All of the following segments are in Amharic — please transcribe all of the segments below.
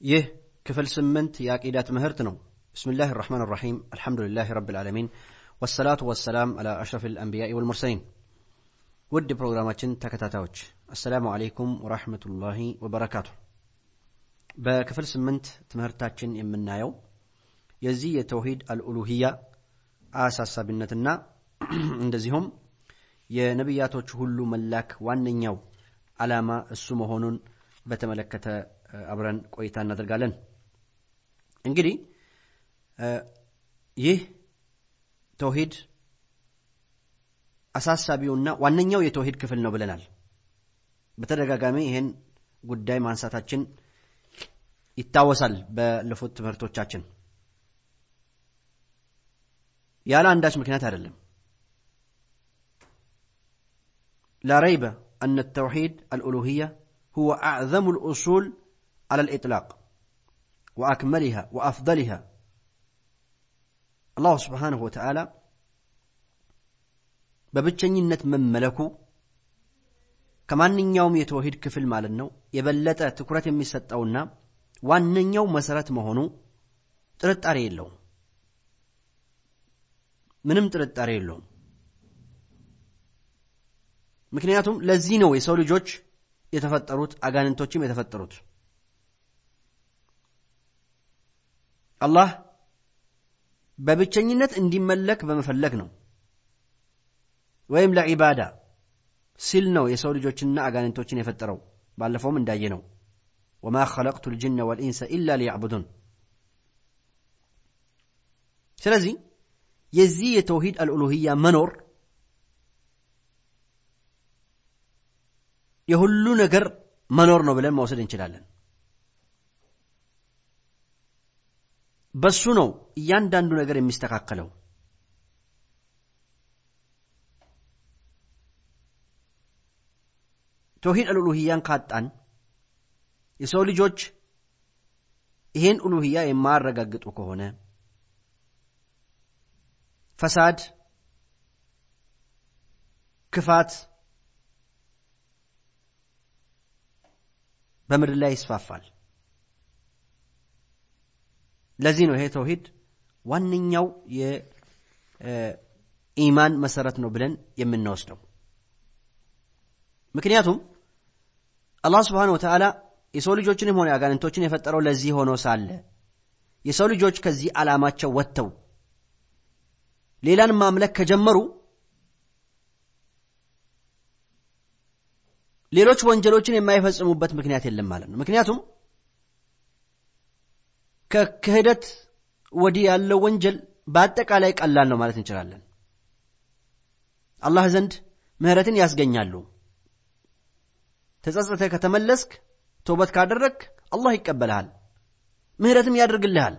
ይህ ክፍል ስምንት የአቂዳ ትምህርት ነው። ብስምላህ ራሕማን ራሒም አልሐምዱሊላህ ረብ ልዓለሚን ወሰላቱ ወሰላም አላ አሽረፍ ልአንቢያኢ ወልሙርሰሊን ውድ ፕሮግራማችን ተከታታዮች አሰላሙ አለይኩም ወራህመቱላሂ ወበረካቱ በክፍል ስምንት ትምህርታችን የምናየው የዚህ የተውሂድ አልኡሉህያ አሳሳቢነትና እንደዚሁም የነቢያቶች ሁሉ መላክ ዋነኛው ዓላማ እሱ መሆኑን በተመለከተ አብረን ቆይታ እናደርጋለን እንግዲህ ይህ ተውሂድ አሳሳቢውና ዋነኛው የተውሂድ ክፍል ነው ብለናል በተደጋጋሚ ይህን ጉዳይ ማንሳታችን ይታወሳል ባለፉት ትምህርቶቻችን ያለ አንዳች ምክንያት አይደለም لا ريب أن التوحيد الألوهية هو أعظم الأصول على الإطلاق وأكملها وأفضلها الله سبحانه وتعالى በብቸኝነት መመለኩ ከማንኛውም የተውሂድ ክፍል ማለት ነው የበለጠ ትኩረት የሚሰጠውና ዋነኛው መሰረት መሆኑ ጥርጣሬ የለውም ምንም ጥርጣሬ የለውም ምክንያቱም ለዚህ ነው የሰው ልጆች የተፈጠሩት አጋንንቶችም የተፈጠሩት አላህ በብቸኝነት እንዲመለክ በመፈለግ ነው ወይም ለዒባዳ ሲል ነው የሰው ልጆችና አጋንንቶችን የፈጠረው ባለፈውም እንዳየ ነው ወማ ኸለቅቱ ልጅነ ወልኢንሰ ኢላ ሊያዕቡዱን ስለዚህ የዚህ የተውሂድ አልኡሉህያ መኖር የሁሉ ነገር መኖር ነው ብለን መውሰድ እንችላለን በሱ ነው እያንዳንዱ ነገር የሚስተካከለው። ተውሂድ አልኡሉህያን ካጣን የሰው ልጆች ይሄን ኡሉህያ የማያረጋግጡ ከሆነ ፈሳድ ክፋት በምድር ላይ ይስፋፋል ለዚህ ነው ይሄ ተውሂድ ዋነኛው የኢማን መሰረት ነው ብለን የምንወስደው። ምክንያቱም አላህ ስብሓን ወተዓላ የሰው ልጆችንም ሆነ አጋንንቶችን የፈጠረው ለዚህ ሆኖ ሳለ የሰው ልጆች ከዚህ ዓላማቸው ወጥተው ሌላን ማምለክ ከጀመሩ ሌሎች ወንጀሎችን የማይፈጽሙበት ምክንያት የለም ማለት ነው። ምክንያቱም ከክህደት ወዲህ ያለው ወንጀል በአጠቃላይ ቀላል ነው ማለት እንችላለን። አላህ ዘንድ ምህረትን ያስገኛሉ። ተጸጽተ ከተመለስክ ተውበት ካደረግ አላህ ይቀበልሃል። ምህረትም ያደርግልሃል።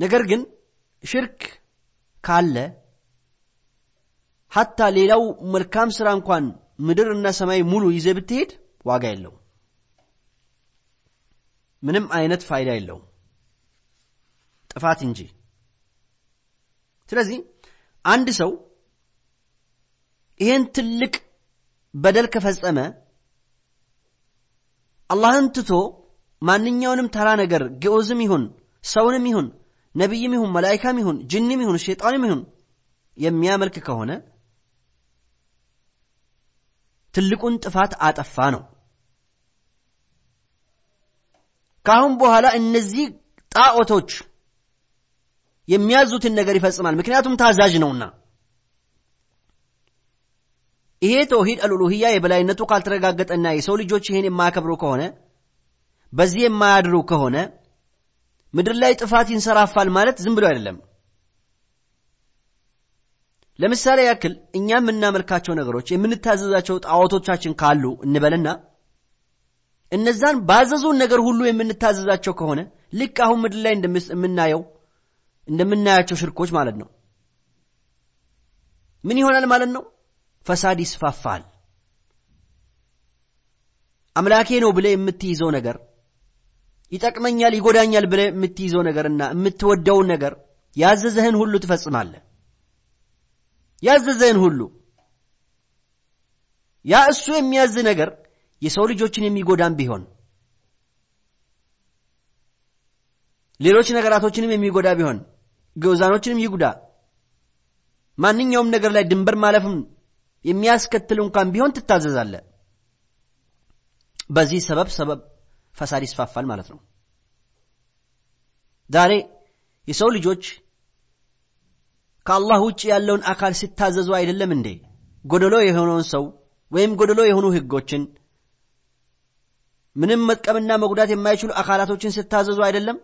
ነገር ግን ሽርክ ካለ ሀታ ሌላው መልካም ስራ እንኳን ምድርና ሰማይ ሙሉ ይዘ ብትሄድ ዋጋ የለውም ምንም አይነት ፋይዳ የለውም። ጥፋት እንጂ። ስለዚህ አንድ ሰው ይሄን ትልቅ በደል ከፈጸመ አላህን ትቶ ማንኛውንም ተራ ነገር ግዑዝም ይሁን ሰውንም ይሁን ነቢይም ይሁን መላይካም ይሁን ጅንም ይሁን ሸጣንም ይሁን የሚያመልክ ከሆነ ትልቁን ጥፋት አጠፋ ነው ከአሁን በኋላ እነዚህ ጣዖቶች የሚያዙትን ነገር ይፈጽማል። ምክንያቱም ታዛዥ ነውና። ይሄ ተውሂድ አልኡሉህያ የበላይነቱ ካልተረጋገጠና የሰው ልጆች ይሄን የማያከብሩ ከሆነ በዚህ የማያድሩ ከሆነ ምድር ላይ ጥፋት ይንሰራፋል ማለት ዝም ብሎ አይደለም። ለምሳሌ ያክል እኛ የምናመልካቸው ነገሮች የምንታዘዛቸው ጣዖቶቻችን ካሉ እንበልና እነዛን ባዘዙን ነገር ሁሉ የምንታዘዛቸው ከሆነ ልክ አሁን ምድር ላይ እንደምናየው እንደምናያቸው ሽርኮች ማለት ነው። ምን ይሆናል ማለት ነው? ፈሳድ ይስፋፋል። አምላኬ ነው ብለ የምትይዘው ነገር ይጠቅመኛል ይጎዳኛል ብለ የምትይዘው ነገርና የምትወደውን ነገር ያዘዘህን ሁሉ ትፈጽማለ ያዘዘህን ሁሉ ያ እሱ የሚያዝ ነገር የሰው ልጆችን የሚጎዳም ቢሆን ሌሎች ነገራቶችንም የሚጎዳ ቢሆን ግዑዛኖችንም ይጉዳ ማንኛውም ነገር ላይ ድንበር ማለፍም የሚያስከትል እንኳን ቢሆን ትታዘዛለ በዚህ ሰበብ ሰበብ ፈሳድ ይስፋፋል ማለት ነው። ዛሬ የሰው ልጆች ከአላህ ውጭ ያለውን አካል ሲታዘዙ አይደለም እንዴ? ጎደሎ የሆነውን ሰው ወይም ጎደሎ የሆኑ ህጎችን ምንም መጥቀምና መጉዳት የማይችሉ አካላቶችን ሲታዘዙ አይደለም?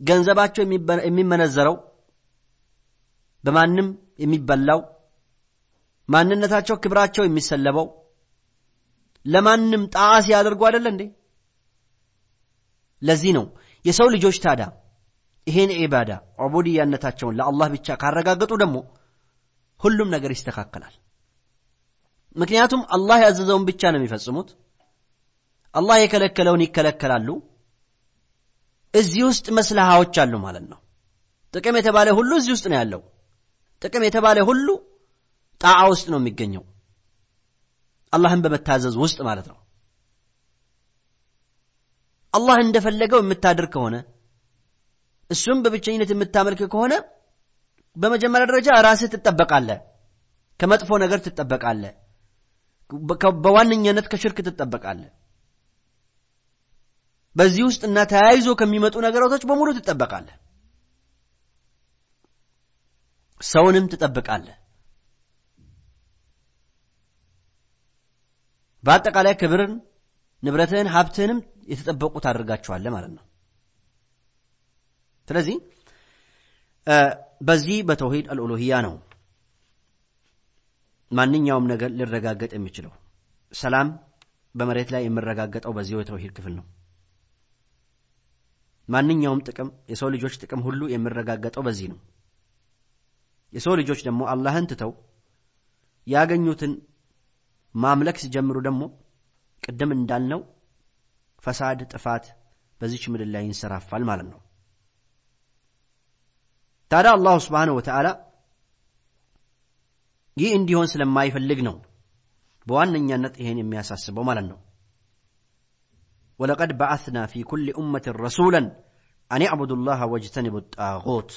ገንዘባቸው የሚመነዘረው? በማንም የሚበላው? ማንነታቸው ክብራቸው የሚሰለበው? ለማንም ጣዓ ሲያደርጉ አይደለ እንዴ? ለዚህ ነው የሰው ልጆች ታዳ ይሄን ዒባዳ ዑቡድያነታቸውን ለአላህ ብቻ ካረጋገጡ ደግሞ ሁሉም ነገር ይስተካከላል። ምክንያቱም አላህ ያዘዘውን ብቻ ነው የሚፈጽሙት አላህ የከለከለውን ይከለከላሉ። እዚህ ውስጥ መስልሃዎች አሉ ማለት ነው። ጥቅም የተባለ ሁሉ እዚህ ውስጥ ነው ያለው። ጥቅም የተባለ ሁሉ ጣዓ ውስጥ ነው የሚገኘው። አላህን በመታዘዝ ውስጥ ማለት ነው። አላህ እንደፈለገው የምታደርግ ከሆነ እሱም በብቸኝነት የምታመልክ ከሆነ በመጀመሪያ ደረጃ ራስህ ትጠበቃለ ከመጥፎ ነገር ትጠበቃለ በዋነኛነት ከሽርክ ትጠበቃለ በዚህ ውስጥ እና ተያይዞ ከሚመጡ ነገራቶች በሙሉ ትጠበቃለ ሰውንም ትጠብቃለ በአጠቃላይ ክብርን ንብረትህን ሀብትህንም የተጠበቁ ታደርጋቸዋለ ማለት ነው። ስለዚህ በዚህ በተውሂድ አልኡሉህያ ነው ማንኛውም ነገር ሊረጋገጥ የሚችለው። ሰላም በመሬት ላይ የሚረጋገጠው በዚሁ የተውሂድ ክፍል ነው ማንኛውም ጥቅም የሰው ልጆች ጥቅም ሁሉ የሚረጋገጠው በዚህ ነው። የሰው ልጆች ደግሞ አላህን ትተው ያገኙትን ማምለክ ሲጀምሩ ደግሞ ቅድም እንዳልነው ፈሳድ ጥፋት በዚች ምድር ላይ ይንሰራፋል ማለት ነው። ታዲያ አላሁ ስብሓንሁ ወተዓላ ይህ እንዲሆን ስለማይፈልግ ነው በዋነኛነት ይሄን የሚያሳስበው ማለት ነው ወለቀድ በዓትና ፊ ኩል ኡመት ረሱላን አን ዕቡዱ ላህ ወጅተኒቡ ጣዖት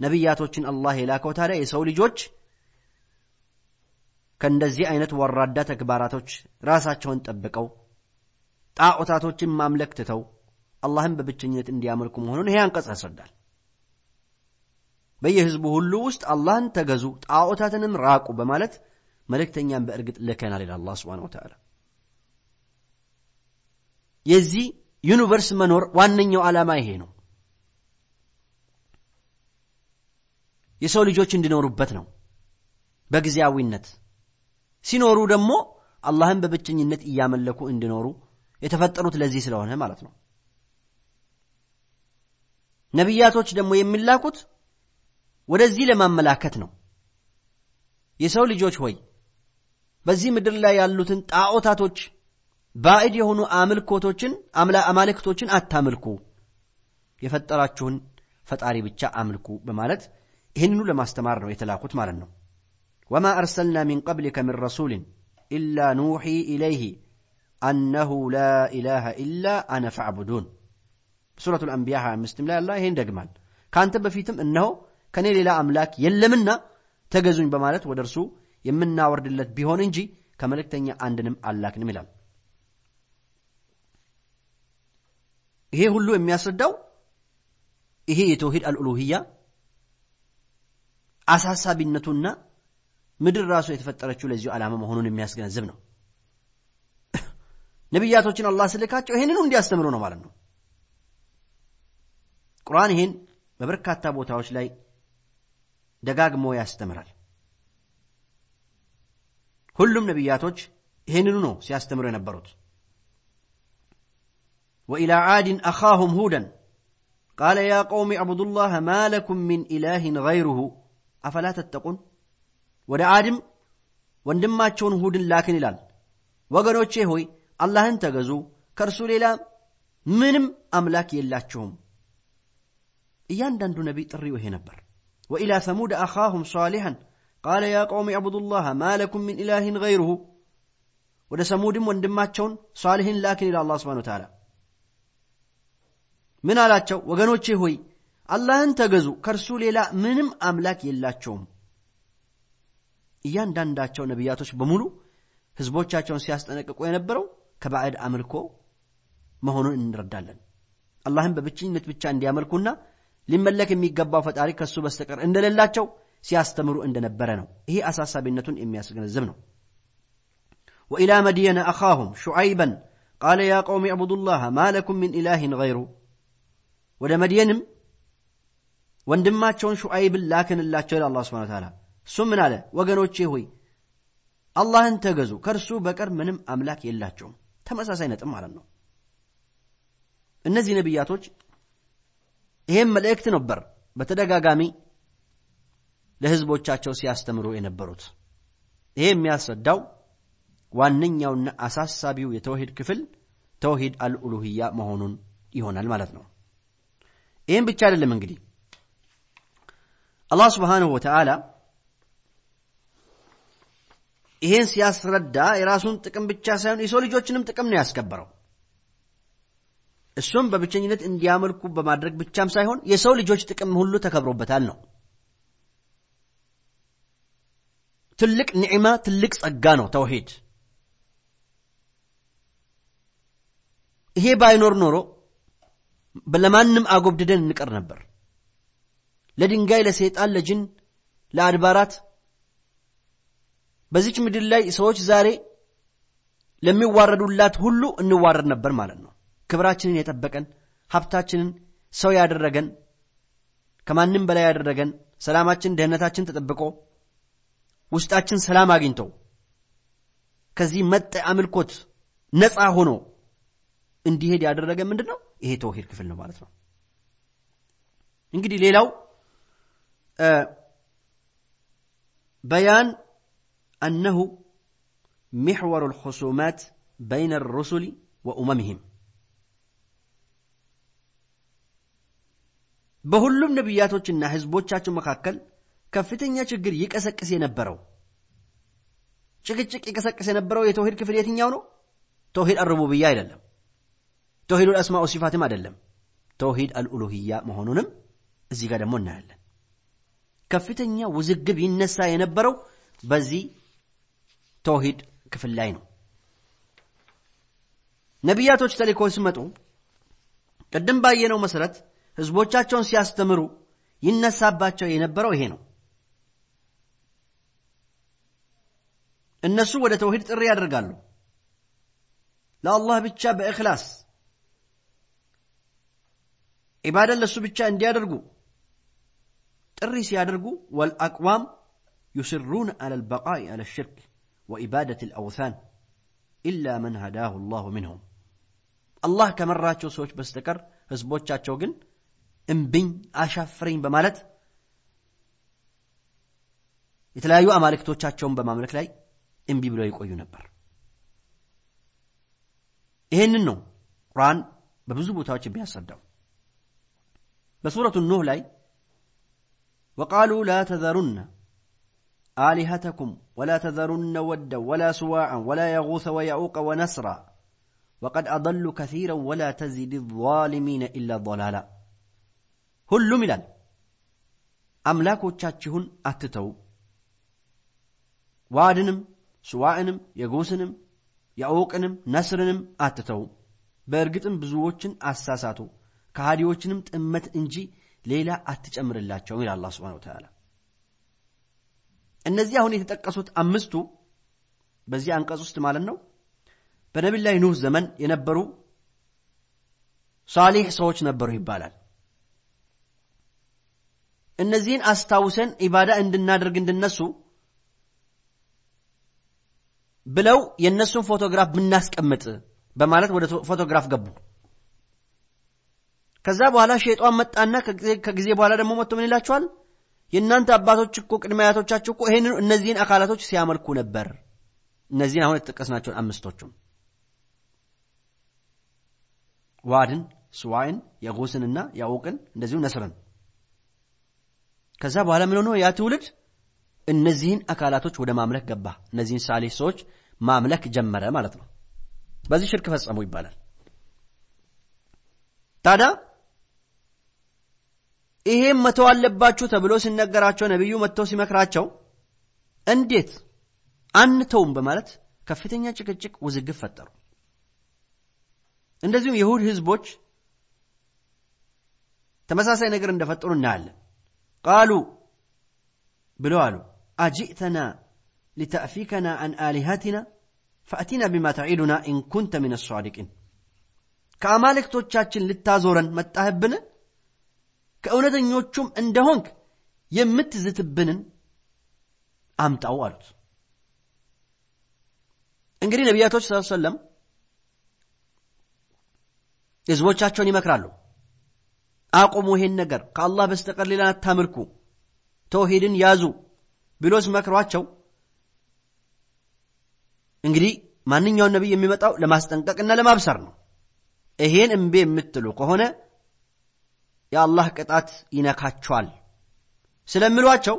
ነቢያቶችን አላህ የላከው ታዲያ የሰው ልጆች ከእንደዚህ አይነት ወራዳ ተግባራቶች ራሳቸውን ጠብቀው ጣዖታቶችን ማምለክ ትተው አላህን በብቸኝነት እንዲያመልኩ መሆኑን ይሄ አንቀጽ ያስረዳል። በየህዝቡ ሁሉ ውስጥ አላህን ተገዙ ጣዖታትንም ራቁ በማለት መልእክተኛን በእርግጥ ልከናል ይላል አላ ስብን ወተላ የዚህ ዩኒቨርስ መኖር ዋነኛው ዓላማ ይሄ ነው። የሰው ልጆች እንዲኖሩበት ነው። በጊዜያዊነት ሲኖሩ ደግሞ አላህን በብቸኝነት እያመለኩ እንዲኖሩ የተፈጠሩት ለዚህ ስለሆነ ማለት ነው። ነቢያቶች ደግሞ የሚላኩት ወደዚህ ለማመላከት ነው። የሰው ልጆች ሆይ በዚህ ምድር ላይ ያሉትን ጣዖታቶች ባዕድ የሆኑ አምልኮቶችን አማልክቶችን አታምልኩ። የፈጠራችሁን ፈጣሪ ብቻ አምልኩ በማለት ይህንኑ ለማስተማር ነው የተላኩት ማለት ነው። ወማ አርሰልና ሚን ቀብሊከ ምን ረሱልን ኢላ ኑሒ ኢለይህ አነሁ ላ ኢላሃ ኢላ አነ ፈዕቡዱን። ሱረቱ ልአንቢያ 25 ላይ አላ ይሄን ደግማል። ከአንተ በፊትም እነሆ ከእኔ ሌላ አምላክ የለምና ተገዙኝ በማለት ወደ እርሱ የምናወርድለት ቢሆን እንጂ ከመልእክተኛ አንድንም አላክንም ይላል ይሄ ሁሉ የሚያስረዳው ይሄ የተውሂድ አልኡሉህያ አሳሳቢነቱና ምድር ራሱ የተፈጠረችው ለዚሁ ዓላማ መሆኑን የሚያስገነዝብ ነው። ነቢያቶችን አላህ ስልካቸው ይህንኑ እንዲያስተምሩ ነው ማለት ነው። ቁርአን ይህን በበርካታ ቦታዎች ላይ ደጋግሞ ያስተምራል። ሁሉም ነቢያቶች ይህንኑ ነው ሲያስተምሩ የነበሩት وإلى عاد أخاهم هودا قال يا قوم اعبدوا الله ما لكم من إله غيره أفلا تتقون ወደ አድም ወንድማቸውን ሁድን ላክን ይላል ወገኖቼ ሆይ አላህን ተገዙ ከእርሱ ሌላ ምንም አምላክ የላችሁም እያንዳንዱ ነቢይ ጥሪው ይሄ ነበር ወኢላ ሰሙድ አኻሁም ሷሊሐን ቃለ ያ ቀውም ዕቡዱ ላህ ማ ለኩም ምን ኢላህን ገይሩሁ ወደ ሰሙድም ወንድማቸውን ሷሊህን ላክን ይላል አላህ ስብሓነሁ ወተዓላ። ምን አላቸው? ወገኖቼ ሆይ አላህን ተገዙ፣ ከእርሱ ሌላ ምንም አምላክ የላቸውም። እያንዳንዳቸው ነቢያቶች በሙሉ ህዝቦቻቸውን ሲያስጠነቅቁ የነበረው ከባዕድ አምልኮ መሆኑን እንረዳለን። አላህን በብቸኝነት ብቻ እንዲያመልኩና ሊመለክ የሚገባው ፈጣሪ ከእሱ በስተቀር እንደሌላቸው ሲያስተምሩ እንደነበረ ነው። ይሄ አሳሳቢነቱን የሚያስገነዝብ ነው። ወኢላ መድየነ አኻሁም ሹዓይበን ቃለ ያ ቀውም ዕቡዱላህ ማ ለኩም ምን ኢላህን ገይሩ ወደ መድየንም ወንድማቸውን ሹዓይብን ላክንላቸው ይላል አላህ ሱብሓነሁ ወተዓላ። እሱም ምን አለ? ወገኖቼ ሆይ አላህን ተገዙ፣ ከእርሱ በቀር ምንም አምላክ የላቸውም። ተመሳሳይ ነጥብ ማለት ነው። እነዚህ ነቢያቶች ይሄም መልእክት ነበር በተደጋጋሚ ለህዝቦቻቸው ሲያስተምሩ የነበሩት። ይሄ የሚያስረዳው ዋነኛውና አሳሳቢው የተውሂድ ክፍል ተውሂድ አልኡሉህያ መሆኑን ይሆናል ማለት ነው። ይህም ብቻ አይደለም እንግዲህ አላህ ስብሓንሁ ወተዓላ ይሄን ሲያስረዳ የራሱን ጥቅም ብቻ ሳይሆን የሰው ልጆችንም ጥቅም ነው ያስከበረው። እሱም በብቸኝነት እንዲያመልኩ በማድረግ ብቻም ሳይሆን የሰው ልጆች ጥቅም ሁሉ ተከብሮበታል ነው። ትልቅ ኒዕማ፣ ትልቅ ጸጋ ነው ተውሂድ። ይሄ ባይኖር ኖሮ ለማንም አጎብድደን እንቀር ነበር። ለድንጋይ፣ ለሰይጣን፣ ለጅን፣ ለአድባራት በዚች ምድር ላይ ሰዎች ዛሬ ለሚዋረዱላት ሁሉ እንዋረድ ነበር ማለት ነው። ክብራችንን የጠበቀን ሀብታችንን ሰው ያደረገን ከማንም በላይ ያደረገን ሰላማችን፣ ደህንነታችን ተጠብቆ ውስጣችን ሰላም አግኝተው ከዚህ መጠ አምልኮት ነፃ ሆኖ እንዲሄድ ያደረገ ምንድን ነው? ይሄ ተውሂድ ክፍል ነው ማለት ነው። እንግዲህ ሌላው በያን አነሁ ሚሕወሩ ልኹሱማት በይነ ሩሱሊ ወኡመምህም በሁሉም ነቢያቶችና ህዝቦቻቸው መካከል ከፍተኛ ችግር ይቀሰቅስ የነበረው ጭቅጭቅ ይቀሰቅስ የነበረው የተውሂድ ክፍል የትኛው ነው? ተውሂድ አልሩቡብያ አይደለም። ተውሂድ አልአስማ ወሲፋትም አይደለም። ተውሂድ አልኡሉህያ መሆኑንም እዚህ ጋር ደግሞ እናያለን። ከፍተኛ ውዝግብ ይነሳ የነበረው በዚህ ተውሂድ ክፍል ላይ ነው። ነቢያቶች ተልእኮ ሲመጡ ቅድም ባየነው መሰረት ህዝቦቻቸውን ሲያስተምሩ ይነሳባቸው የነበረው ይሄ ነው። እነሱ ወደ ተውሂድ ጥሪ ያደርጋሉ። ለአላህ ብቻ በእክላስ ዒባዳን ለእሱ ብቻ እንዲያደርጉ ጥሪ ሲያደርጉ ወልአቅዋም ዩስሩን አላ ልበቃኢ አላ ሽርክ ወኢባደት ልአውታን ኢላ መን ሃዳሁ ላሁ ምንሁም አላህ ከመራቸው ሰዎች በስተቀር ህዝቦቻቸው ግን እምብኝ አሻፍረኝ በማለት የተለያዩ አማልክቶቻቸውን በማምለክ ላይ እምቢ ብለው ይቆዩ ነበር። ይህንን ነው ቁርአን በብዙ ቦታዎች የሚያስረዳው። بسورة النهل أي وقالوا لا تذرن آلهتكم ولا تذرن ودا ولا سواعا ولا يغوث ويعوق ونسرا وقد أضلوا كثيرا ولا تزد الظالمين إلا ضلالا. هل ملا أملاكو تشاتشهن أتتو؟ وادنم سواعنم يغوسنم يعوقنم نسرنم أتتو؟ በእርግጥም بزووتشن أساساتو. ከሃዲዎችንም ጥመት እንጂ ሌላ አትጨምርላቸውም ይላል አላህ ሱብሓነሁ ወተዓላ። እነዚህ አሁን የተጠቀሱት አምስቱ በዚህ አንቀጽ ውስጥ ማለት ነው በነቢዩላህ ኑህ ዘመን የነበሩ ሳሊሕ ሰዎች ነበሩ ይባላል። እነዚህን አስታውሰን ኢባዳ እንድናደርግ እንድነሱ ብለው የእነሱን ፎቶግራፍ ብናስቀምጥ በማለት ወደ ፎቶግራፍ ገቡ። ከዛ በኋላ ሸይጧን መጣና ከጊዜ በኋላ ደግሞ መጥቶ ምን ይላቸዋል? የእናንተ አባቶች እኮ ቅድመ አያቶቻችሁ እኮ ይህን እነዚህን አካላቶች ሲያመልኩ ነበር። እነዚህን አሁን የተጠቀስናቸውን አምስቶቹን ዋድን፣ ስዋይን፣ የጉስንና የዑቅን እንደዚሁ ነስርን ከዛ በኋላ ምን ሆኖ ያ ትውልድ እነዚህን አካላቶች ወደ ማምለክ ገባ። እነዚህን ሳሌህ ሰዎች ማምለክ ጀመረ ማለት ነው በዚህ ሽርክ ፈጸሙ ይባላል ታዲያ ይሄም መተው አለባችሁ ተብሎ ሲነገራቸው ነቢዩ መጥተው ሲመክራቸው እንዴት አንተውም በማለት ከፍተኛ ጭቅጭቅ ውዝግብ ፈጠሩ። እንደዚሁም የሁድ ህዝቦች ተመሳሳይ ነገር እንደፈጠሩ እናያለን። ቃሉ ብለው አሉ አጂእተና ሊተእፊከና አን አሊሃቲና فأتنا بما تعدنا إن كنت من ከአማልክቶቻችን ልታዞረን መጣህብን ከእውነተኞቹም እንደሆንክ የምትዝትብንን አምጣው አሉት። እንግዲህ ነቢያቶች ስ ሰለም ህዝቦቻቸውን ይመክራሉ። አቁሙ ይሄን ነገር ከአላህ በስተቀር ሌላ አታምልኩ ተውሂድን ያዙ ብሎ ሲመክሯቸው እንግዲህ ማንኛውን ነቢይ የሚመጣው ለማስጠንቀቅና ለማብሰር ነው። ይሄን እምቢ የምትሉ ከሆነ የአላህ ቅጣት ይነካቸዋል ስለሚሏቸው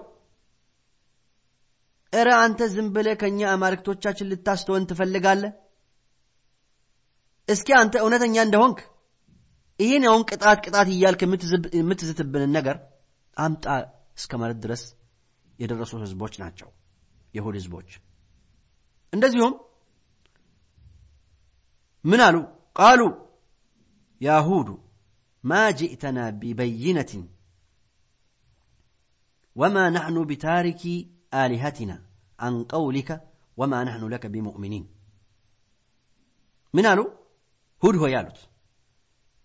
እረ አንተ ዝም ብለህ ከእኛ አማልክቶቻችን ልታስተወን ትፈልጋለህ? እስኪ አንተ እውነተኛ እንደሆንክ ይህን ያውን ቅጣት ቅጣት እያልክ የምትዝትብንን ነገር አምጣ እስከ ማለት ድረስ የደረሱ ህዝቦች ናቸው የሁድ ህዝቦች። እንደዚሁም ምን አሉ? ቃሉ ያሁዱ ማ ጅእተና ቢበይነትን ወማ ናሕኑ ቢታሪኪ آلهتنا عن قولك وما نحن لك بمؤمنين من قالوا هود هو يالوت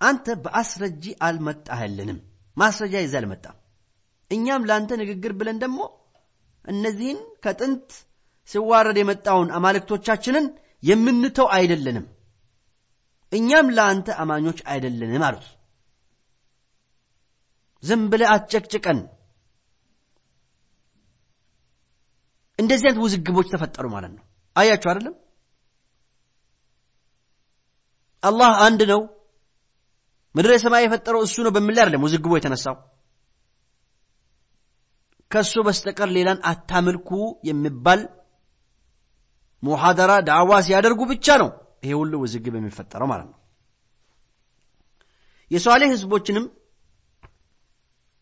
أنت بأسرجي አልመጣህልንም ማስረጃ ይዛ አልመጣም እኛም ለአንተ ንግግር ብለን ደግሞ እነዚህን ከጥንት ሲዋረድ የመጣውን አማልክቶቻችንን የምንተው አይደለንም እኛም ለአንተ አማኞች አይደለንም አሉት ዝም ብለ አትጨቅጭቀን። እንደዚህ አይነት ውዝግቦች ተፈጠሩ ማለት ነው። አያችሁ አይደለም? አላህ አንድ ነው። ምድር የሰማይ የፈጠረው እሱ ነው በሚል አይደለም ውዝግቡ የተነሳው። ከእሱ በስተቀር ሌላን አታምልኩ የሚባል ሙሐደራ ዳዕዋ ሲያደርጉ ብቻ ነው ይሄ ሁሉ ውዝግብ የሚፈጠረው ማለት ነው። የሷሌህ ህዝቦችንም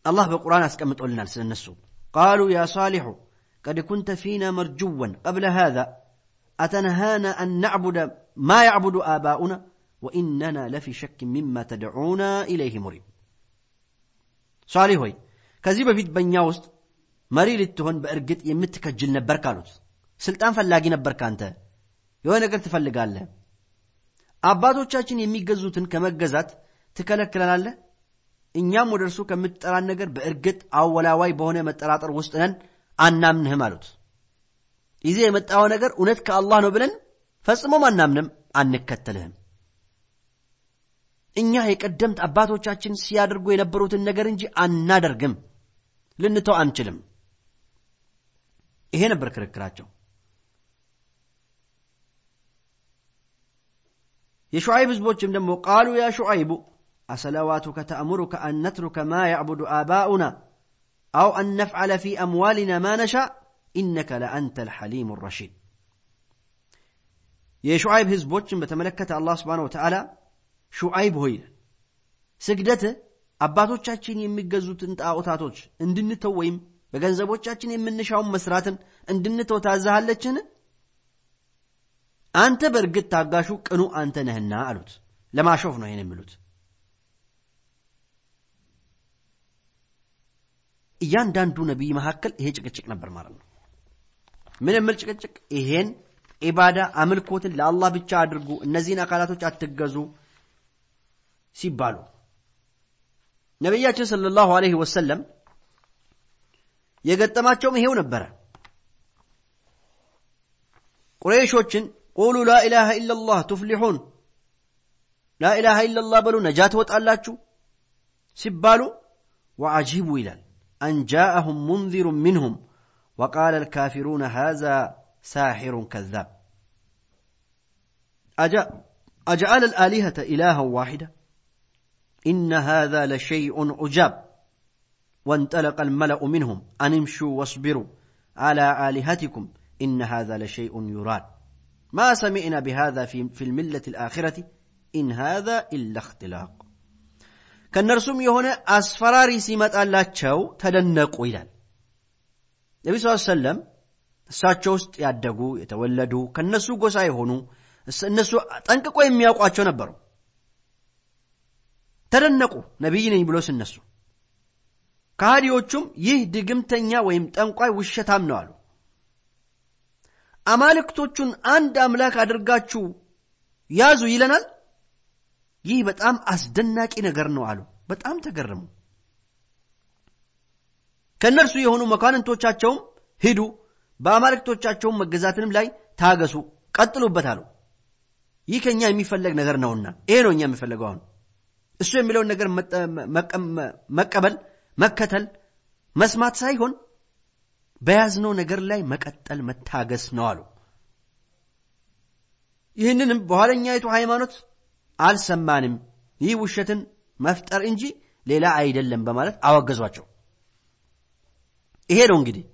አላህ በቁርአን አስቀምጦልናል ስለእነሱ ቃሉ ያ ሳሊሑ ቀድ ኩንተ ፊና መርጅወን ቀብለ ሃዛ አተንሃና አን ናዕቡደ ማ ያዕቡዱ አባኡና ወኢነና ለፊ ሸክ ሚማ ተድዑና ኢለይህ ሙሪብ ሷሊህ ሆይ ከዚህ በፊት በእኛ ውስጥ መሪ ልትሆን በእርግጥ የምትከጅል ነበር ካሉት። ስልጣን ፈላጊ ነበር ካንተ የሆነ ነገር ትፈልጋለህ። አባቶቻችን የሚገዙትን ከመገዛት ትከለክለናለህ? እኛም ወደ እርሱ ከምትጠራን ነገር በእርግጥ አወላዋይ በሆነ መጠራጠር ውስጥ ነን አናምንህም አሉት። ይዜ የመጣው ነገር እውነት ከአላህ ነው ብለን ፈጽሞም አናምንም አንከተልህም። እኛ የቀደምት አባቶቻችን ሲያደርጉ የነበሩትን ነገር እንጂ አናደርግም ልንተው አንችልም። ይሄ ነበር ክርክራቸው። የሹዓይብ ህዝቦችም ደግሞ ቃሉ ያ ሹዓይቡ አሰለዋቱከ ተእሙሩከ አን ነትሩከ ማ ያዕቡዱ አባኡና أو أن نفعل في أموالنا ما نشاء إنك لأنت الحليم الرشيد የሹዓይብ ህዝቦችን በተመለከተ አላህ ስብን ወተዓላ ሹዓይብ ሆይ ስግደት አባቶቻችን የሚገዙትን ጣዖታቶች እንድንተው ወይም በገንዘቦቻችን የምንሻውን መስራትን እንድንተው ታዛሃለችን አንተ በእርግጥ ታጋሹ ቅኑ አንተ ነህና አሉት ለማሾፍ ነው ይህን የሚሉት እያንዳንዱ ነቢይ መካከል ይሄ ጭቅጭቅ ነበር ማለት ነው። ምን የምል ጭቅጭቅ? ይሄን ኢባዳ አምልኮትን ለአላህ ብቻ አድርጉ እነዚህን አካላቶች አትገዙ ሲባሉ ነቢያችን ስለ ላሁ አለህ ወሰለም የገጠማቸውም ይሄው ነበረ። ቁረይሾችን ቁሉ ላኢላሃ ኢላላህ ቱፍሊሑን ላኢላሃ ኢላላህ በሉ ነጃ ትወጣላችሁ ሲባሉ ወአጂቡ ይላል أن جاءهم منذر منهم وقال الكافرون هذا ساحر كذاب. أجعل الآلهة إلها واحدة؟ إن هذا لشيء عجاب وانطلق الملأ منهم. أن امشوا واصبروا على آلهتكم. إن هذا لشيء يراد. ما سمعنا بهذا في, في الملة الآخرة؟ إن هذا إلا اختلاق. ከእነርሱም የሆነ አስፈራሪ ሲመጣላቸው ተደነቁ ይላል። ነቢ ስ ሰለም እሳቸው ውስጥ ያደጉ የተወለዱ ከእነሱ ጎሳ የሆኑ እነሱ ጠንቅቆ የሚያውቋቸው ነበሩ። ተደነቁ ነቢይ ነኝ ብሎ ሲነሱ። ከሃዲዎቹም ይህ ድግምተኛ ወይም ጠንቋይ ውሸታም ነው አሉ። አማልክቶቹን አንድ አምላክ አድርጋችሁ ያዙ ይለናል ይህ በጣም አስደናቂ ነገር ነው አሉ። በጣም ተገረሙ። ከእነርሱ የሆኑ መኳንንቶቻቸውም ሂዱ በአማልክቶቻቸውም መገዛትንም ላይ ታገሱ ቀጥሉበት አሉ። ይህ ከእኛ የሚፈለግ ነገር ነውና ይሄ ነው እኛ የሚፈለገው አሁን። እሱ የሚለውን ነገር መቀበል መከተል መስማት ሳይሆን በያዝነው ነገር ላይ መቀጠል መታገስ ነው አሉ። ይህንንም በኋለኛይቱ ሃይማኖት አልሰማንም። ይህ ውሸትን መፍጠር እንጂ ሌላ አይደለም በማለት አወገዟቸው። ይሄ ነው እንግዲህ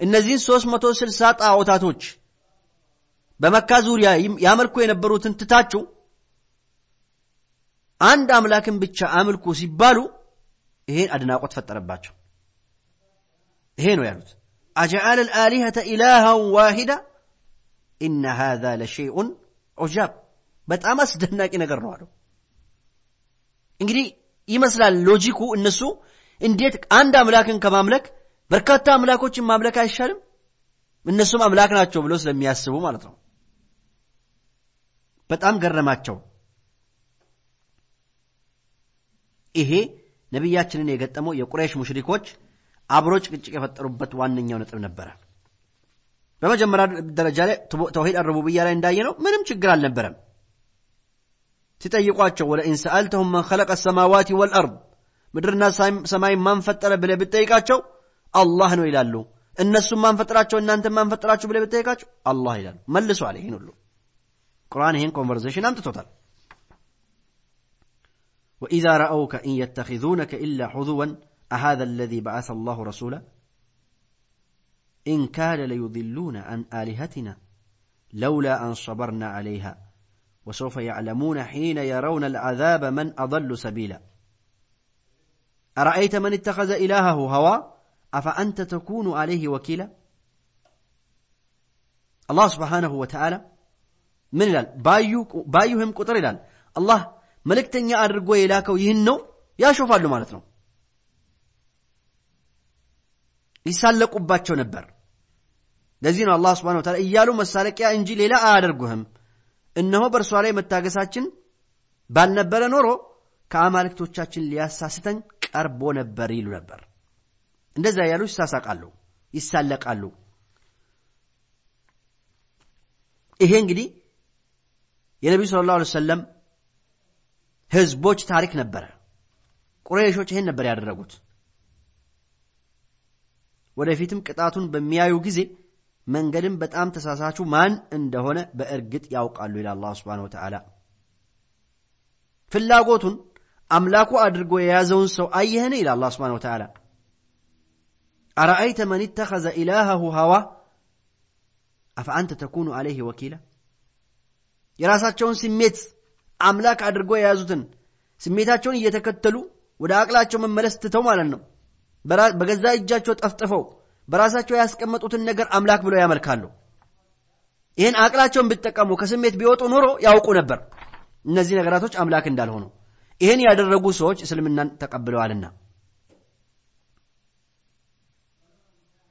እነዚህን 360 ጣዖታቶች በመካ ዙሪያ ያመልኩ የነበሩትን ትታችሁ አንድ አምላክን ብቻ አምልኩ ሲባሉ ይሄን አድናቆት ፈጠረባቸው። ይሄ ነው ያሉት። አጀዓለ ልአሊሀተ ኢላሃን ዋሂዳ ኢነ ሃذا ለሸይኡን ዑጃብ በጣም አስደናቂ ነገር ነው አለው። እንግዲህ ይመስላል ሎጂኩ እነሱ እንዴት አንድ አምላክን ከማምለክ በርካታ አምላኮችን ማምለክ አይሻልም? እነሱም አምላክ ናቸው ብሎ ስለሚያስቡ ማለት ነው። በጣም ገረማቸው። ይሄ ነቢያችንን የገጠመው የቁረይሽ ሙሽሪኮች አብሮ ጭቅጭቅ የፈጠሩበት ዋነኛው ነጥብ ነበረ። በመጀመሪያ ደረጃ ላይ ተውሂድ አረቡብያ ላይ እንዳየነው ምንም ችግር አልነበረም ሲጠይቋቸው ወለኢን ሰአልተሁም መን ኸለቀ ሰማዋት ወልአርድ ምድርና ሰማይ ማን ፈጠረ ብለ ብጠይቃቸው አላህ ነው ይላሉ እነሱም ማን ፈጠራቸው እናንተ ማን ፈጠራችሁ ብለ ብጠይቃቸው አላህ ይላሉ መልሷል ይህን ሁሉ ቁርአን ይህን ኮንቨርሴሽን አምጥቶታል وإذا رأوك إن يتخذونك إلا حظوا أهذا الذي بعث الله رسولا إن كاد ليضلون عن آلهتنا لولا أن صبرنا عليها وسوف يعلمون حين يرون العذاب من أضل سبيلا أرأيت من اتخذ إلهه هوى أفأنت تكون عليه وكيلا الله سبحانه وتعالى من الال بايو بايوهم قطر الال الله መልእክተኛ አድርጎ የላከው ይህን ነው ያሾፋሉ ማለት ነው ይሳለቁባቸው ነበር ለዚህ ነው አላህ ስብን ታላ እያሉ መሳለቂያ እንጂ ሌላ አያደርጉህም እነሆ በእርሷ ላይ መታገሳችን ባልነበረ ኖሮ ከአማልክቶቻችን ሊያሳስተን ቀርቦ ነበር ይሉ ነበር። እንደዛ ያሉ ይሳሳቃሉ ይሳለቃሉ። ይሄ እንግዲህ የነቢዩ ስለ ላሁ ሰለም ህዝቦች ታሪክ ነበረ። ቁረይሾች ይህን ነበር ያደረጉት። ወደፊትም ቅጣቱን በሚያዩ ጊዜ መንገድም በጣም ተሳሳቹ ማን እንደሆነ በእርግጥ ያውቃሉ ይላል አላህ ስብን ወተዓላ። ፍላጎቱን አምላኩ አድርጎ የያዘውን ሰው አየህን ይላል አላህ ስብን ወተዓላ። አረአይተ መን ተኸዘ ኢላሃሁ ሀዋ? አፈአንተ ተኩኑ አለይህ ወኪላ። የራሳቸውን ስሜት አምላክ አድርጎ የያዙትን ስሜታቸውን እየተከተሉ ወደ አቅላቸው መመለስ ትተው ማለት ነው። በገዛ እጃቸው ጠፍጥፈው በራሳቸው ያስቀመጡትን ነገር አምላክ ብለው ያመልካሉ። ይህን አቅላቸውን ቢጠቀሙ ከስሜት ቢወጡ ኖሮ ያውቁ ነበር። እነዚህ ነገራቶች አምላክ እንዳልሆኑ። ይህን ያደረጉ ሰዎች እስልምናን ተቀብለዋልና።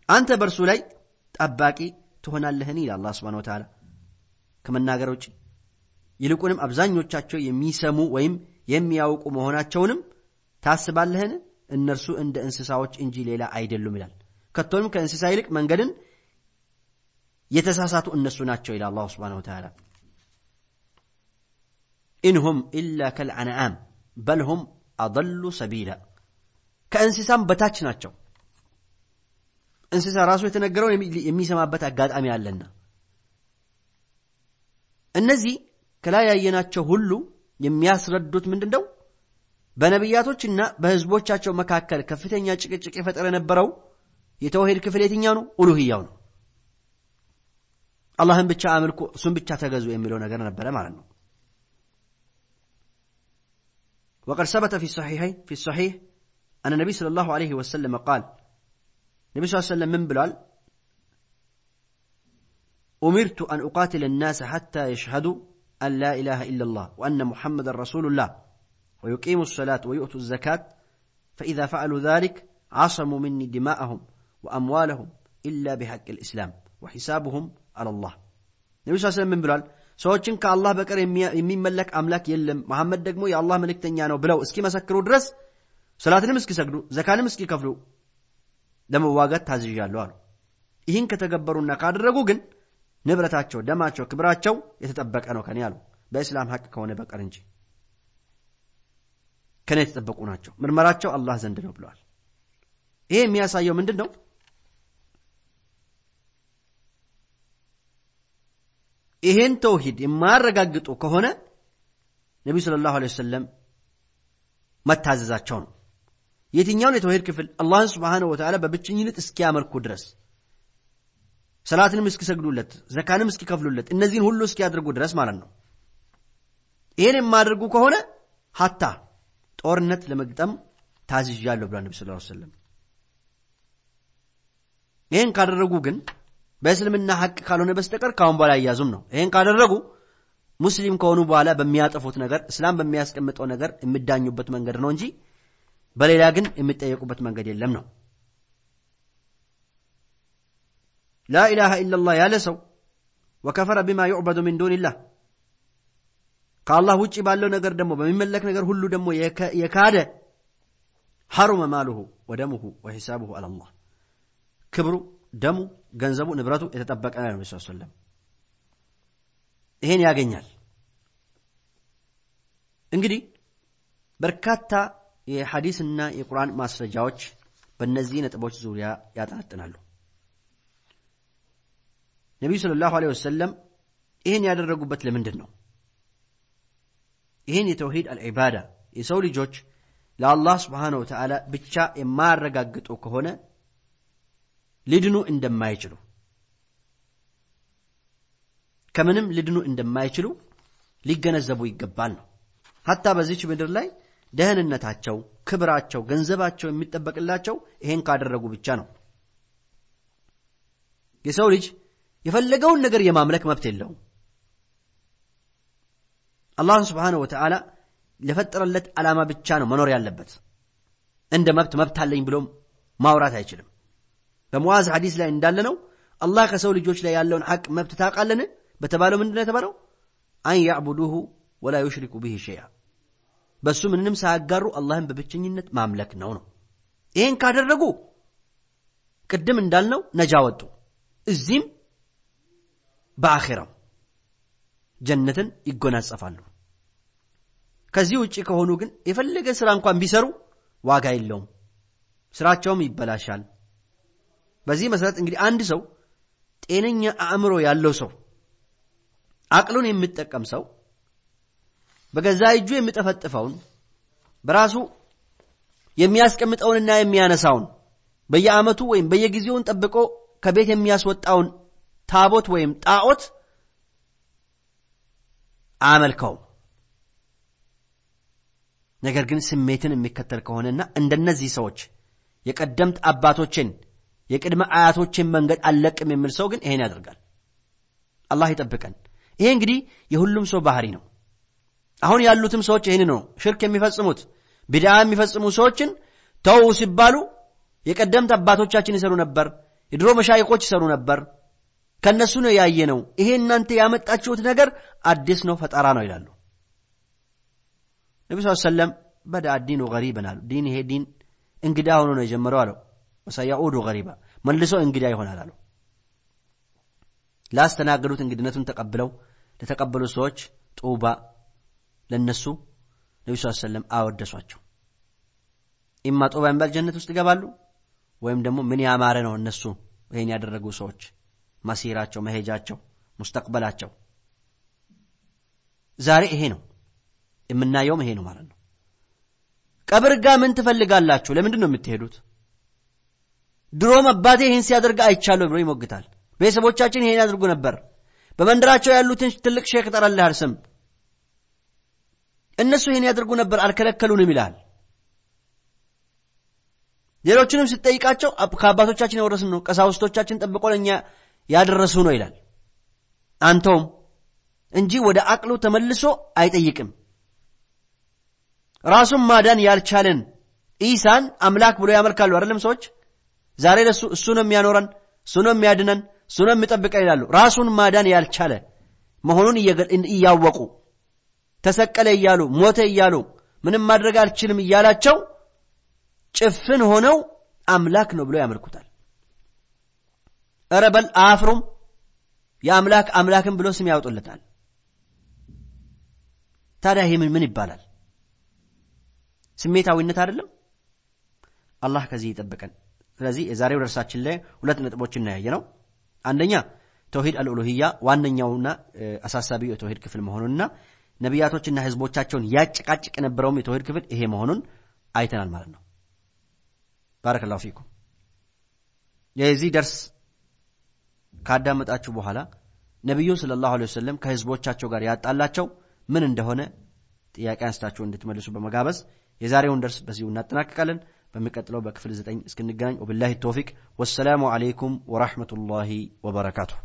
አንተ በእርሱ ላይ ጠባቂ ትሆናለህን? ይላል አላ ስብን ወተላ ከመናገር ውጭ ይልቁንም አብዛኞቻቸው የሚሰሙ ወይም የሚያውቁ መሆናቸውንም ታስባለህን? እነርሱ እንደ እንስሳዎች እንጂ ሌላ አይደሉም ይላል ከቶንም ከእንስሳ ይልቅ መንገድን የተሳሳቱ እነሱ ናቸው ይላል አላሁ ስብን ወተላ ኢንሁም ኢላ ከልአንዓም በልሁም አضሉ ሰቢላ። ከእንስሳም በታች ናቸው። እንስሳ ራሱ የተነገረውን የሚሰማበት አጋጣሚ አለና እነዚህ ከላይ ያየናቸው ሁሉ የሚያስረዱት ምንድን ነው በነቢያቶችና በህዝቦቻቸው መካከል ከፍተኛ ጭቅጭቅ የፈጠረ የነበረው የተውሂድ ክፍል የትኛው ነው ኡሉህያው ነው አላህን ብቻ አምልኩ እሱን ብቻ ተገዙ የሚለው ነገር ነበረ ማለት ነው وقد ثبت في الصحيحين في الصحيح أن النبي صلى الله عليه وسلم قال النبي صلى الله عليه وسلم من بلال أمرت أن أقاتل الناس حتى يشهدوا أن لا إله إلا الله وأن محمد رسول الله ويقيموا الصلاة ويؤتوا الزكاة فإذا فعلوا ذلك عصموا مني دماءهم ወአምዋለሁም ኢላ ቢሐቅ ልእስላም ወሒሳብሁም አላላህ ነቢ ስ ስለም ምን ብሏል? ሰዎችን ከአላህ በቀር የሚመለክ አምላክ የለም። መሐመድ ደግሞ የአላህ መልእክተኛ ነው ብለው እስኪመሰክሩ ድረስ ሰላትንም እስኪሰግዱ ዘካንም እስኪከፍሉ ለመዋጋት ታዝዣለሁ አሉ። ይህን ከተገበሩና ካደረጉ ግን ንብረታቸው ደማቸው ክብራቸው የተጠበቀ ነው ከኔ አሉ። በእስላም ሀቅ ከሆነ በቀር እንጂ ከኔ የተጠበቁ ናቸው። ምርመራቸው አላህ ዘንድ ነው ብለዋል። ይሄ የሚያሳየው ምንድን ነው ይሄን ተውሂድ የማያረጋግጡ ከሆነ ነቢዩ ስለ ላሁ ወሰለም መታዘዛቸው ነው። የትኛውን የተውሂድ ክፍል አላህን ስብሓንሁ ወተዓላ በብቸኝነት እስኪያመልኩ ድረስ ሰላትንም እስኪሰግዱለት ዘካንም እስኪከፍሉለት እነዚህን ሁሉ እስኪያደርጉ ድረስ ማለት ነው። ይህን የማደርጉ ከሆነ ሀታ ጦርነት ለመግጠም ታዝዣለሁ ብሏል ነቢ ስ ሰለም ይህን ካደረጉ ግን በእስልምና ሐቅ ካልሆነ በስተቀር ካሁን በኋላ አያዙም ነው። ይህን ካደረጉ ሙስሊም ከሆኑ በኋላ በሚያጠፉት ነገር እስላም በሚያስቀምጠው ነገር የሚዳኙበት መንገድ ነው እንጂ በሌላ ግን የሚጠየቁበት መንገድ የለም ነው። ላኢላሃ ኢላላህ ያለ ሰው ወከፈረ ቢማ ዩዕበዱ ሚን ዱንላህ ከአላህ ውጭ ባለው ነገር ደግሞ በሚመለክ ነገር ሁሉ ደግሞ የካደ ሐሩመ ማሉሁ ወደሙሁ ወሒሳቡሁ አላላህ ክብሩ ደሙ ገንዘቡ ንብረቱ የተጠበቀ ነው ነቢ ሰለም ይሄን ያገኛል። እንግዲህ በርካታ የሐዲስና የቁርአን ማስረጃዎች በእነዚህ ነጥቦች ዙሪያ ያጠነጥናሉ ነቢዩ ስለ ላሁ ወሰለም ይህን ያደረጉበት ለምንድን ነው? ይህን የተውሂድ አልዒባዳ የሰው ልጆች ለአላህ ስብሓነ ወተዓላ ብቻ የማያረጋግጡ ከሆነ ሊድኑ እንደማይችሉ። ከምንም ሊድኑ እንደማይችሉ ሊገነዘቡ ይገባል ነው። ሀታ በዚች ምድር ላይ ደህንነታቸው ክብራቸው ገንዘባቸው የሚጠበቅላቸው ይሄን ካደረጉ ብቻ ነው። የሰው ልጅ የፈለገውን ነገር የማምለክ መብት የለውም። አላህን ስብሓነ ወተዓላ ለፈጠረለት ዓላማ ብቻ ነው መኖር ያለበት። እንደ መብት መብት አለኝ ብሎም ማውራት አይችልም በሙዓዝ ሐዲስ ላይ እንዳለ ነው? አላህ ከሰው ልጆች ላይ ያለውን ሐቅ መብት ታውቃለን በተባለው ምንድን ነው የተባለው? አን ያዕቡዱሁ ወላ ዩሽሪኩ ብህ ሸይአ። በእሱ ምንም ሳያጋሩ አላህን በብቸኝነት ማምለክ ነው ነው። ይህን ካደረጉ ቅድም እንዳልነው ነጃ ወጡ። እዚህም በአኼራው ጀነትን ይጎናጸፋሉ። ከዚህ ውጭ ከሆኑ ግን የፈለገ ስራ እንኳን ቢሰሩ ዋጋ የለውም። ስራቸውም ይበላሻል በዚህ መሰረት እንግዲህ አንድ ሰው ጤነኛ አእምሮ ያለው ሰው አቅሉን የሚጠቀም ሰው በገዛ እጁ የሚጠፈጥፈውን በራሱ የሚያስቀምጠውንና የሚያነሳውን በየዓመቱ ወይም በየጊዜውን ጠብቆ ከቤት የሚያስወጣውን ታቦት ወይም ጣዖት አያመልከውም። ነገር ግን ስሜትን የሚከተል ከሆነና እንደነዚህ ሰዎች የቀደምት አባቶችን የቅድመ አያቶችን መንገድ አልለቅም የሚል ሰው ግን ይሄን ያደርጋል። አላህ ይጠብቀን። ይሄ እንግዲህ የሁሉም ሰው ባህሪ ነው። አሁን ያሉትም ሰዎች ይህን ነው ሽርክ የሚፈጽሙት። ቢድዓ የሚፈጽሙ ሰዎችን ተው ሲባሉ የቀደምት አባቶቻችን ይሰሩ ነበር የድሮ መሻይኮች ይሰሩ ነበር። ከእነሱ ነው ያየ ነው ይሄ እናንተ ያመጣችሁት ነገር አዲስ ነው ፈጠራ ነው ይላሉ። ነቢ ስ ሰለም በዳ ዲኑ ገሪበን አሉ ዲን ይሄ ዲን እንግዳ ሆኖ ነው የጀመረው አለው ወሰያኡዱ ገሪባ መልሶ እንግዳ ይሆናል አለው ላስተናገዱት እንግድነቱን ተቀብለው ለተቀበሉ ሰዎች ጡባ ለነሱ ነቢ ስ ሰለም አወደሷቸው። ኢማ ጡባ የሚባል ጀነት ውስጥ ይገባሉ? ወይም ደግሞ ምን ያማረ ነው እነሱ ይህን ያደረጉ ሰዎች? መሲራቸው መሄጃቸው ሙስተቅበላቸው። ዛሬ ይሄ ነው። የምናየውም ይሄ ነው ማለት ነው። ቀብር ጋ ምን ትፈልጋላችሁ? ለምንድን ነው የምትሄዱት ድሮም አባቴ ይህን ሲያደርግ አይቻለሁ ብሎ ይሞግታል። ቤተሰቦቻችን ይሄን ያደርጉ ነበር። በመንደራቸው ያሉትን ትልቅ ሼክ ጠራልሃል ስም እነሱ ይህን ያደርጉ ነበር አልከለከሉንም ይልሃል ሌሎችንም ስትጠይቃቸው ከአባቶቻችን የወረስን ነው ቀሳውስቶቻችን ጠብቆ ለእኛ ያደረሱ ነው ይላል። አንተውም እንጂ ወደ አቅሉ ተመልሶ አይጠይቅም። ራሱን ማዳን ያልቻለን ኢሳን አምላክ ብሎ ያመልካሉ አይደለም ሰዎች ዛሬ ለሱ እሱ ነው የሚያኖረን እሱ ነው የሚያድነን እሱ ነው የሚጠብቀን ይላሉ። ራሱን ማዳን ያልቻለ መሆኑን እያወቁ ተሰቀለ እያሉ ሞተ እያሉ ምንም ማድረግ አልችልም እያላቸው ጭፍን ሆነው አምላክ ነው ብሎ ያመልኩታል። እረ በል አያፍሩም? የአምላክ አምላክን ብሎ ስም ያወጡለታል። ታዲያ ይህ ምን ይባላል? ስሜታዊነት አይደለም? አላህ ከዚህ ይጠብቀን ስለዚህ የዛሬው ደርሳችን ላይ ሁለት ነጥቦች እናያየ ነው አንደኛ ተውሂድ አልኡሉህያ ዋነኛውና አሳሳቢው የተውሂድ ክፍል መሆኑንና ነቢያቶችና ህዝቦቻቸውን ያጨቃጭቅ የነበረውም የተውሂድ ክፍል ይሄ መሆኑን አይተናል ማለት ነው። ባረከላሁ ፊኩም። የዚህ ደርስ ካዳመጣችሁ በኋላ ነቢዩን ስለ ላሁ ወሰለም ከህዝቦቻቸው ጋር ያጣላቸው ምን እንደሆነ ጥያቄ አንስታችሁ እንድትመልሱ በመጋበዝ የዛሬውን ደርስ በዚሁ እናጠናቅቃለን በሚቀጥለው በክፍል ዘጠኝ እስክንገናኝ ወብላሂ ተውፊቅ ወሰላሙ አለይኩም ወራህመቱላሂ ወበረካቱሁ